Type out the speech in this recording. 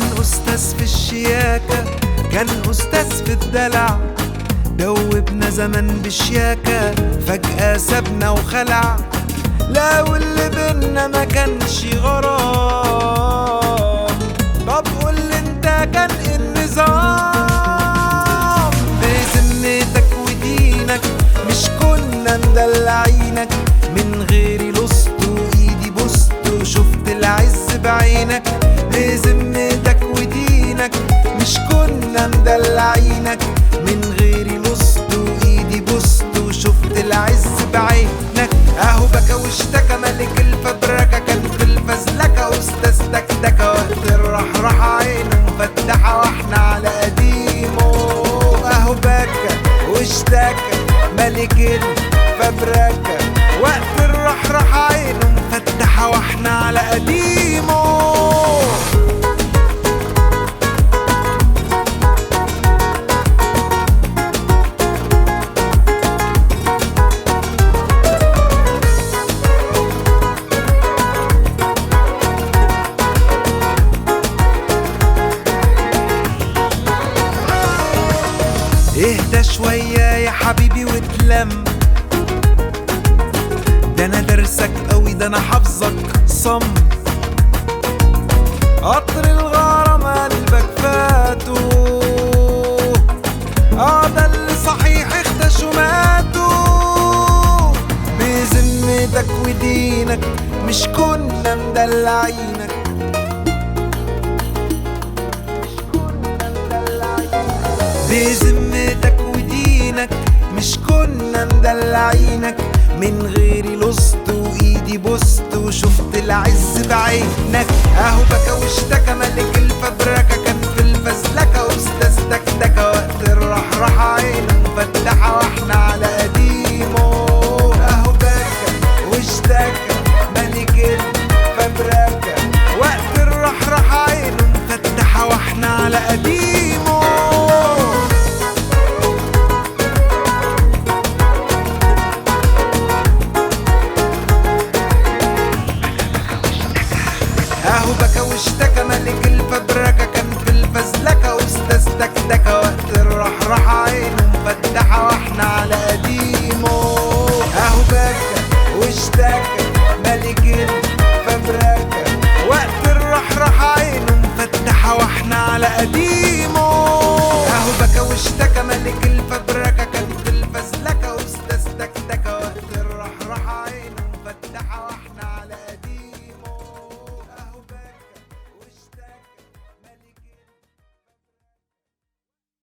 أستاذ في الشياكة كان أستاذ في الدلع. دوبنا زمن بشياكة فجأة سابنا وخلع. لا واللي بينا ما كانش غرام. طب قول انت كان إيه النظام؟ بذمتك ودينك مش كنا مدلعينك. من غيري لصت وايدي بوست وشفت العز بعينك. بذمتك العز بعينك. أهو بكى واشتكى ملك الفبركة. كان في الفزلكة أستاذ دكدكة. وقت الرحرحة عينه مفتحة وإحنا على قديمه أهو بكى واشتكى ملك الفبركة. وقت الرحرحة عينه مفتحة وإحنا على قديمه اهدى شوية يا حبيبي واتلم. ده أنا درسك قوي ده أنا حافظك. صم. قطر الغرام قلبك فاتو. آه ده اللي صحيح اختشوا ماتوا. بذمتك ودينك مش كنا مدلعينك. بذمتك كنا مدلعينك من غيري لصت وإيدي بوست وشفت العز بعينك. أهو بكى واشتكى ملك اهو بكى واشتكى ملك الفبركه